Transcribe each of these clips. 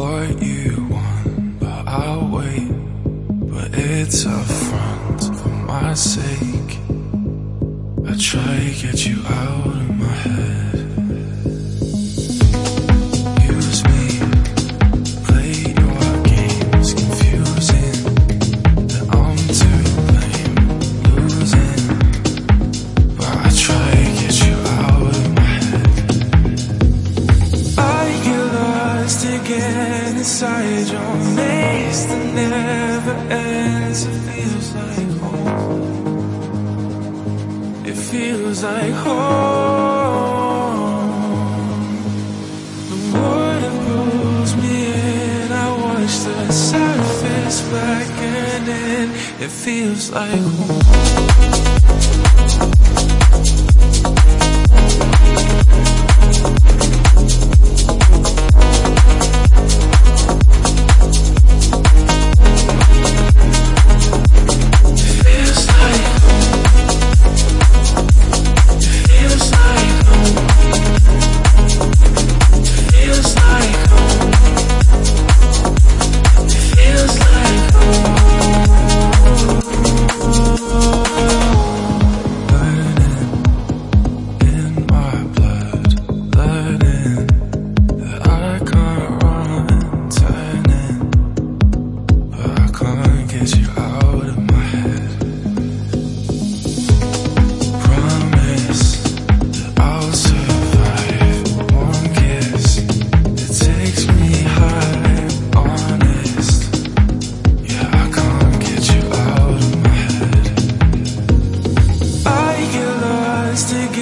what you want, but I'll wait. But it's a front for my sake. I try to get you out again inside your maze that never ends. It feels like home. It feels like home. The water pulls me in. I watch the surface blackening. It feels like home.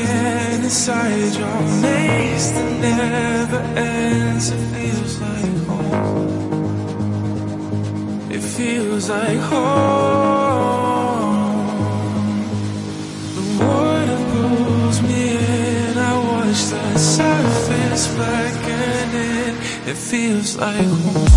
Again inside your maze that never ends. It feels like home. It feels like home. The water pulls me in. I watch the surface blackening. It feels like home.